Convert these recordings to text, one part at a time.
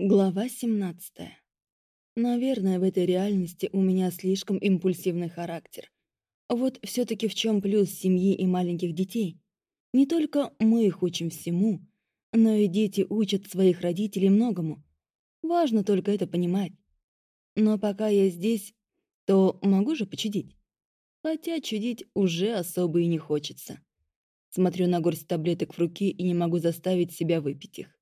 Глава 17. Наверное, в этой реальности у меня слишком импульсивный характер. Вот все-таки в чем плюс семьи и маленьких детей? Не только мы их учим всему, но и дети учат своих родителей многому. Важно только это понимать. Но пока я здесь, то могу же почудить. Хотя чудить уже особо и не хочется. Смотрю на горсть таблеток в руке и не могу заставить себя выпить их.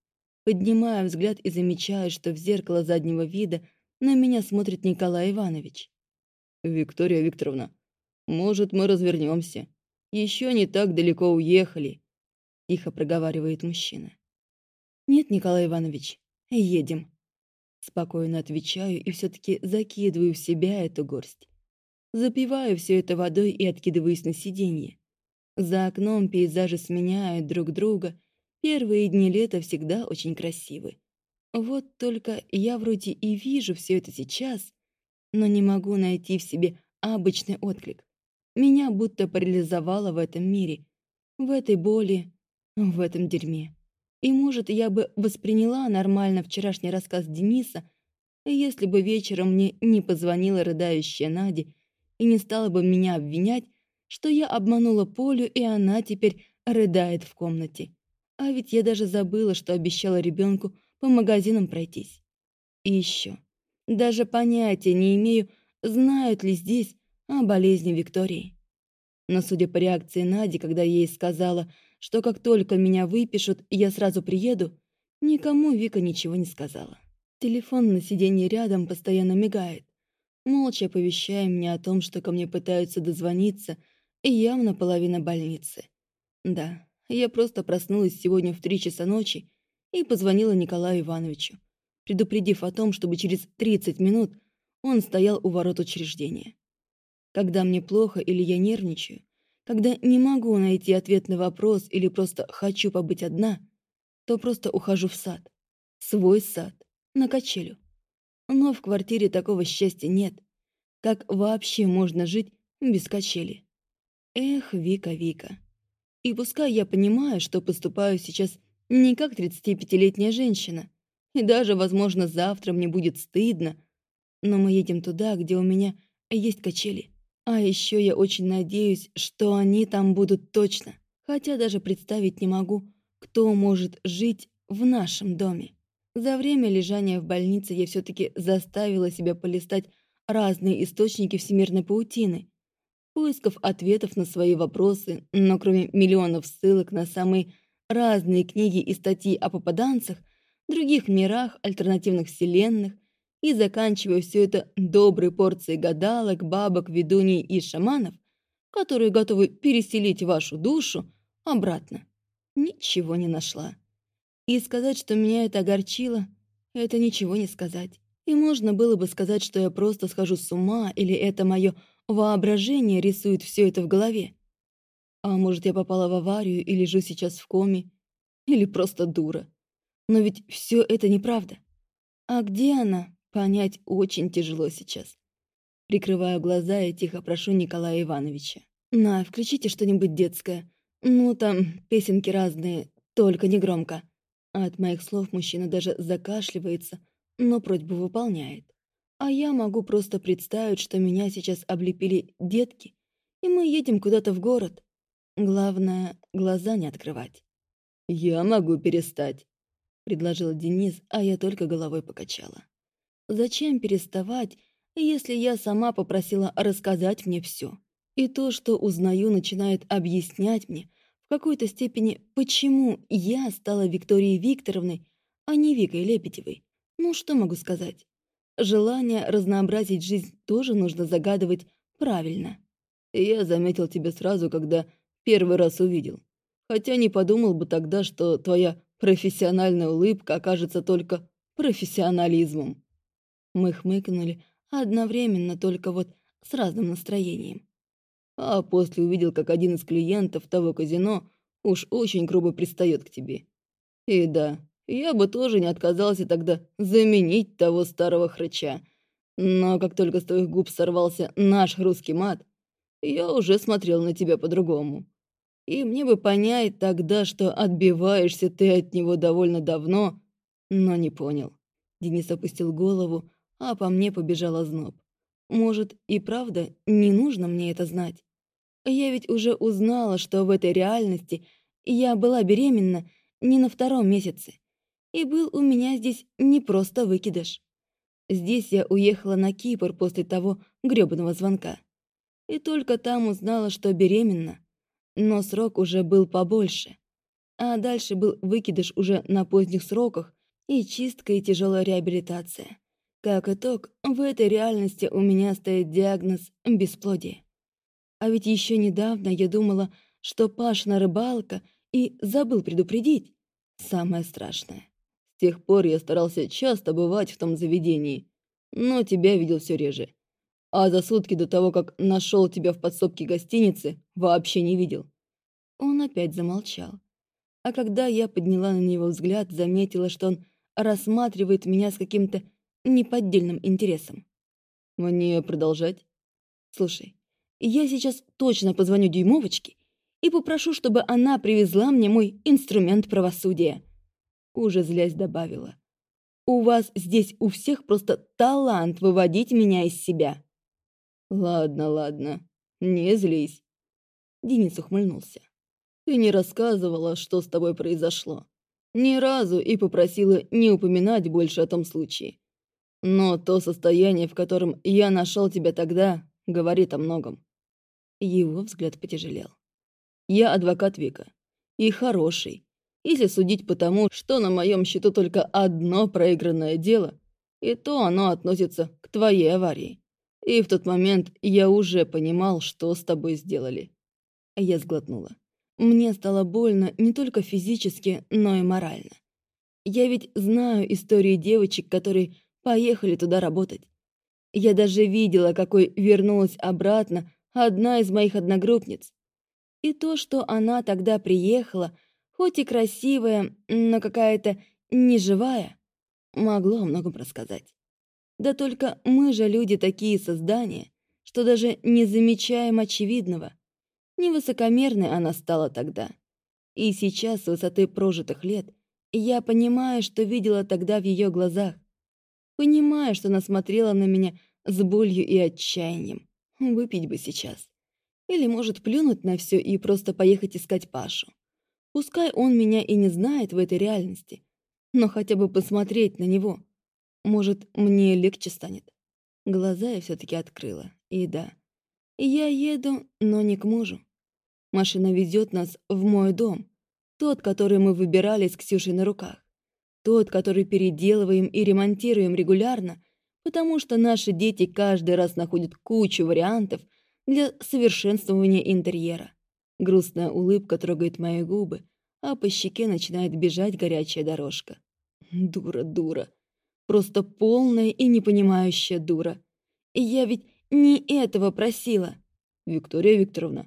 Поднимаю взгляд и замечаю, что в зеркало заднего вида на меня смотрит Николай Иванович. «Виктория Викторовна, может, мы развернемся? Еще не так далеко уехали», — тихо проговаривает мужчина. «Нет, Николай Иванович, едем». Спокойно отвечаю и все-таки закидываю в себя эту горсть. Запиваю все это водой и откидываюсь на сиденье. За окном пейзажи сменяют друг друга — Первые дни лета всегда очень красивы. Вот только я вроде и вижу все это сейчас, но не могу найти в себе обычный отклик. Меня будто парализовало в этом мире, в этой боли, в этом дерьме. И, может, я бы восприняла нормально вчерашний рассказ Дениса, если бы вечером мне не позвонила рыдающая Надя и не стала бы меня обвинять, что я обманула Полю, и она теперь рыдает в комнате. А ведь я даже забыла, что обещала ребенку по магазинам пройтись. И еще. Даже понятия не имею, знают ли здесь о болезни Виктории. Но судя по реакции Нади, когда ей сказала, что как только меня выпишут, я сразу приеду, никому Вика ничего не сказала. Телефон на сиденье рядом постоянно мигает, молча оповещая меня о том, что ко мне пытаются дозвониться, и явно половина больницы. Да, я просто проснулась сегодня в три часа ночи и позвонила Николаю Ивановичу, предупредив о том, чтобы через 30 минут он стоял у ворот учреждения. Когда мне плохо или я нервничаю, когда не могу найти ответ на вопрос или просто хочу побыть одна, то просто ухожу в сад. Свой сад, на качелю. Но в квартире такого счастья нет. Как вообще можно жить без качели? Эх, Вика, Вика. И пускай я понимаю, что поступаю сейчас не как 35-летняя женщина, и даже, возможно, завтра мне будет стыдно, но мы едем туда, где у меня есть качели. А еще я очень надеюсь, что они там будут точно, хотя даже представить не могу, кто может жить в нашем доме. За время лежания в больнице я все-таки заставила себя полистать разные источники всемирной паутины, поисков ответов на свои вопросы, но кроме миллионов ссылок на самые разные книги и статьи о попаданцах, других мирах, альтернативных вселенных, и заканчивая все это доброй порцией гадалок, бабок, ведуней и шаманов, которые готовы переселить вашу душу обратно, ничего не нашла. И сказать, что меня это огорчило, это ничего не сказать. И можно было бы сказать, что я просто схожу с ума, или это мое Воображение рисует все это в голове. А может, я попала в аварию и лежу сейчас в коме? Или просто дура? Но ведь все это неправда. А где она, понять очень тяжело сейчас. Прикрываю глаза и тихо прошу Николая Ивановича. «На, включите что-нибудь детское. Ну, там песенки разные, только не громко». От моих слов мужчина даже закашливается, но просьбу выполняет. А я могу просто представить, что меня сейчас облепили детки, и мы едем куда-то в город. Главное, глаза не открывать. «Я могу перестать», — предложил Денис, а я только головой покачала. «Зачем переставать, если я сама попросила рассказать мне все? И то, что узнаю, начинает объяснять мне в какой-то степени, почему я стала Викторией Викторовной, а не Викой Лепетевой. Ну, что могу сказать? Желание разнообразить жизнь тоже нужно загадывать правильно. Я заметил тебя сразу, когда первый раз увидел. Хотя не подумал бы тогда, что твоя профессиональная улыбка окажется только профессионализмом. Мы хмыкнули одновременно, только вот с разным настроением. А после увидел, как один из клиентов того казино уж очень грубо пристает к тебе. И да, я бы тоже не отказался тогда заменить того старого хрыча. Но как только с твоих губ сорвался наш русский мат, я уже смотрел на тебя по-другому. И мне бы понять тогда, что отбиваешься ты от него довольно давно, но не понял. Денис опустил голову, а по мне побежал зноб. Может, и правда не нужно мне это знать? Я ведь уже узнала, что в этой реальности я была беременна не на втором месяце. И был у меня здесь не просто выкидыш. Здесь я уехала на Кипр после того грёбаного звонка. И только там узнала, что беременна. Но срок уже был побольше. А дальше был выкидыш уже на поздних сроках и чистка и тяжелая реабилитация. Как итог, в этой реальности у меня стоит диагноз бесплодие. А ведь еще недавно я думала, что Пашина рыбалка и забыл предупредить. Самое страшное. Тех пор я старался часто бывать в том заведении, но тебя видел все реже. А за сутки до того, как нашел тебя в подсобке гостиницы, вообще не видел. Он опять замолчал. А когда я подняла на него взгляд, заметила, что он рассматривает меня с каким-то неподдельным интересом. Мне продолжать? Слушай, я сейчас точно позвоню Дюймовочке и попрошу, чтобы она привезла мне мой инструмент правосудия. Уже злясь добавила. У вас здесь у всех просто талант выводить меня из себя. Ладно, ладно, не злись. Денис ухмыльнулся. Ты не рассказывала, что с тобой произошло. Ни разу и попросила не упоминать больше о том случае. Но то состояние, в котором я нашел тебя тогда, говорит о многом. Его взгляд потяжелел. «Я адвокат Вика. И хороший. Если судить по тому, что на моем счету только одно проигранное дело, и то оно относится к твоей аварии. И в тот момент я уже понимал, что с тобой сделали». Я сглотнула. Мне стало больно не только физически, но и морально. Я ведь знаю истории девочек, которые поехали туда работать. Я даже видела, какой вернулась обратно одна из моих одногруппниц. И то, что она тогда приехала, хоть и красивая, но какая-то неживая, могло о многом рассказать. Да только мы же люди такие создания, что даже не замечаем очевидного. Невысокомерной она стала тогда. И сейчас, с высоты прожитых лет, я понимаю, что видела тогда в ее глазах. Понимаю, что она смотрела на меня с болью и отчаянием. Выпить бы сейчас. Или, может, плюнуть на все и просто поехать искать Пашу. Пускай он меня и не знает в этой реальности, но хотя бы посмотреть на него. Может, мне легче станет. Глаза я все-таки открыла. И да, я еду, но не к мужу. Машина везет нас в мой дом. Тот, который мы выбирали с Ксюшей на руках. Тот, который переделываем и ремонтируем регулярно, потому что наши дети каждый раз находят кучу вариантов для совершенствования интерьера. Грустная улыбка трогает мои губы, а по щеке начинает бежать горячая дорожка. Дура, дура. Просто полная и непонимающая дура. И я ведь не этого просила. Виктория Викторовна,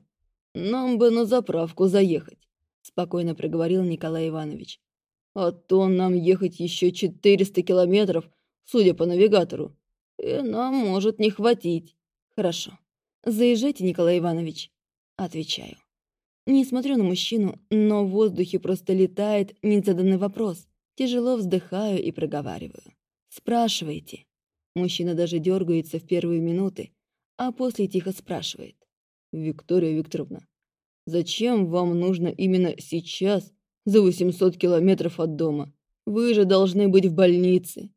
нам бы на заправку заехать, спокойно проговорил Николай Иванович. А то нам ехать еще 400 километров судя по навигатору. И нам может не хватить. Хорошо. Заезжайте, Николай Иванович. Отвечаю. Не смотрю на мужчину, но в воздухе просто летает незаданный вопрос. Тяжело вздыхаю и проговариваю. Спрашивайте. Мужчина даже дергается в первые минуты, а после тихо спрашивает. «Виктория Викторовна, зачем вам нужно именно сейчас, за 800 километров от дома? Вы же должны быть в больнице.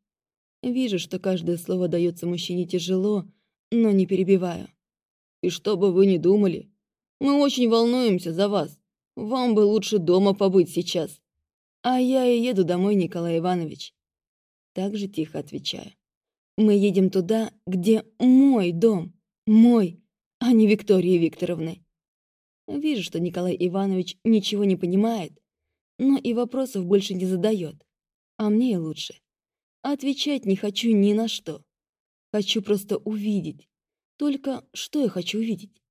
Вижу, что каждое слово дается мужчине тяжело, но не перебиваю. И что бы вы ни думали, мы очень волнуемся за вас. Вам бы лучше дома побыть сейчас. А я и еду домой, Николай Иванович. Так же тихо отвечаю. Мы едем туда, где мой дом. Мой, а не Виктории Викторовны. Вижу, что Николай Иванович ничего не понимает, но и вопросов больше не задает. А мне и лучше. Отвечать не хочу ни на что. Хочу просто увидеть. Только что я хочу увидеть?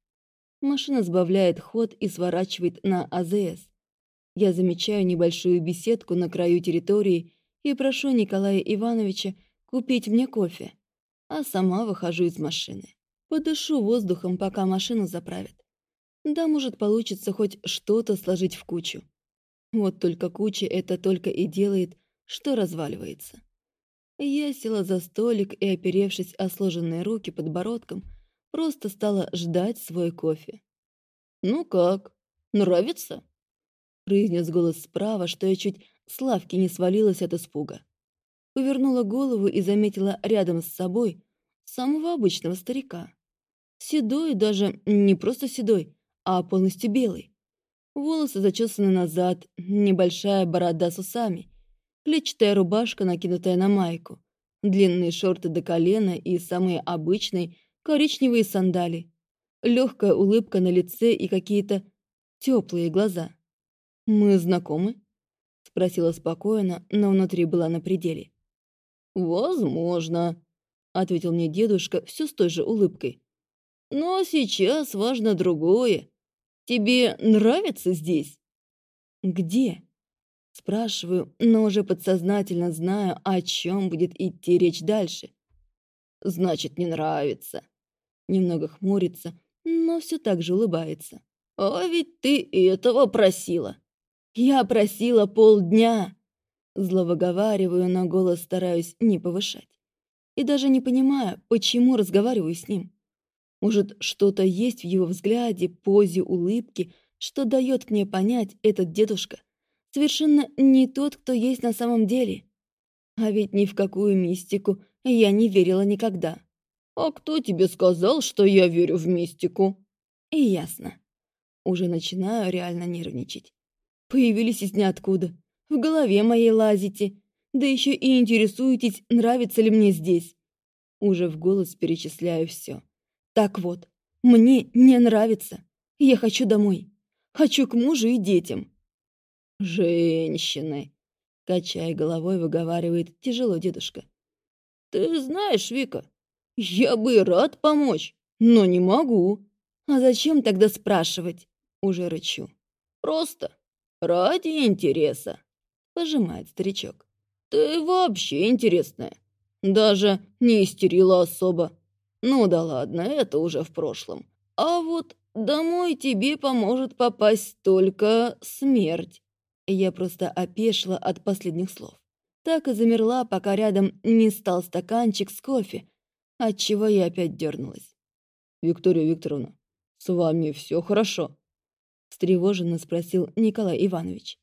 Машина сбавляет ход и сворачивает на АЗС. Я замечаю небольшую беседку на краю территории и прошу Николая Ивановича купить мне кофе, а сама выхожу из машины. Подышу воздухом, пока машину заправят. Да, может, получится хоть что-то сложить в кучу. Вот только куча это только и делает, что разваливается. Я села за столик и, оперевшись о сложенные руки подбородком, просто стала ждать свой кофе. «Ну как, нравится?» произнес голос справа, что я чуть с лавки не свалилась от испуга. Повернула голову и заметила рядом с собой самого обычного старика. Седой, даже не просто седой, а полностью белый. Волосы зачесаны назад, небольшая борода с усами, клетчатая рубашка, накинутая на майку, длинные шорты до колена и самые обычные коричневые сандали, легкая улыбка на лице и какие-то теплые глаза. «Мы знакомы?» — спросила спокойно, но внутри была на пределе. «Возможно», — ответил мне дедушка все с той же улыбкой. «Но сейчас важно другое. Тебе нравится здесь?» «Где?» Спрашиваю, но уже подсознательно знаю, о чем будет идти речь дальше. «Значит, не нравится». Немного хмурится, но все так же улыбается. «А ведь ты этого просила». «Я просила полдня!» Зло выговариваю, но голос стараюсь не повышать. И даже не понимаю, почему разговариваю с ним. Может, что-то есть в его взгляде, позе, улыбке, что дает мне понять этот дедушка. Совершенно не тот, кто есть на самом деле. А ведь ни в какую мистику я не верила никогда. «А кто тебе сказал, что я верю в мистику?» И ясно. Уже начинаю реально нервничать. Появились из ниоткуда. В голове моей лазите. Да еще и интересуетесь, нравится ли мне здесь. Уже в голос перечисляю все. Так вот, мне не нравится. Я хочу домой. Хочу к мужу и детям. Женщины, качая головой, выговаривает тяжело дедушка. Ты знаешь, Вика, я бы рад помочь, но не могу. А зачем тогда спрашивать? Уже рычу. Просто «Ради интереса», — пожимает старичок. «Ты вообще интересная. Даже не истерила особо. Ну да ладно, это уже в прошлом. А вот домой тебе поможет попасть только смерть». Я просто опешила от последних слов. Так и замерла, пока рядом не стал стаканчик с кофе, отчего я опять дернулась. «Виктория Викторовна, с вами все хорошо?» встревоженно спросил Николай Иванович.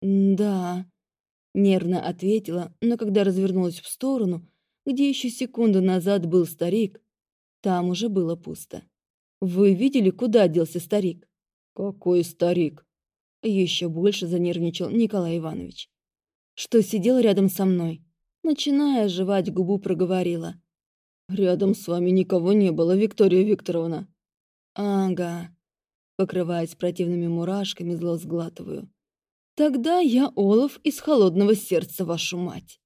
«Да», — нервно ответила, но когда развернулась в сторону, где еще секунду назад был старик, там уже было пусто. «Вы видели, куда делся старик?» «Какой старик?» Еще больше занервничал Николай Иванович. «Что сидел рядом со мной?» Начиная жевать губу, проговорила. «Рядом с вами никого не было, Виктория Викторовна». «Ага», Покрываясь противными мурашками, зло сглатываю. Тогда я Олаф из холодного сердца, вашу мать.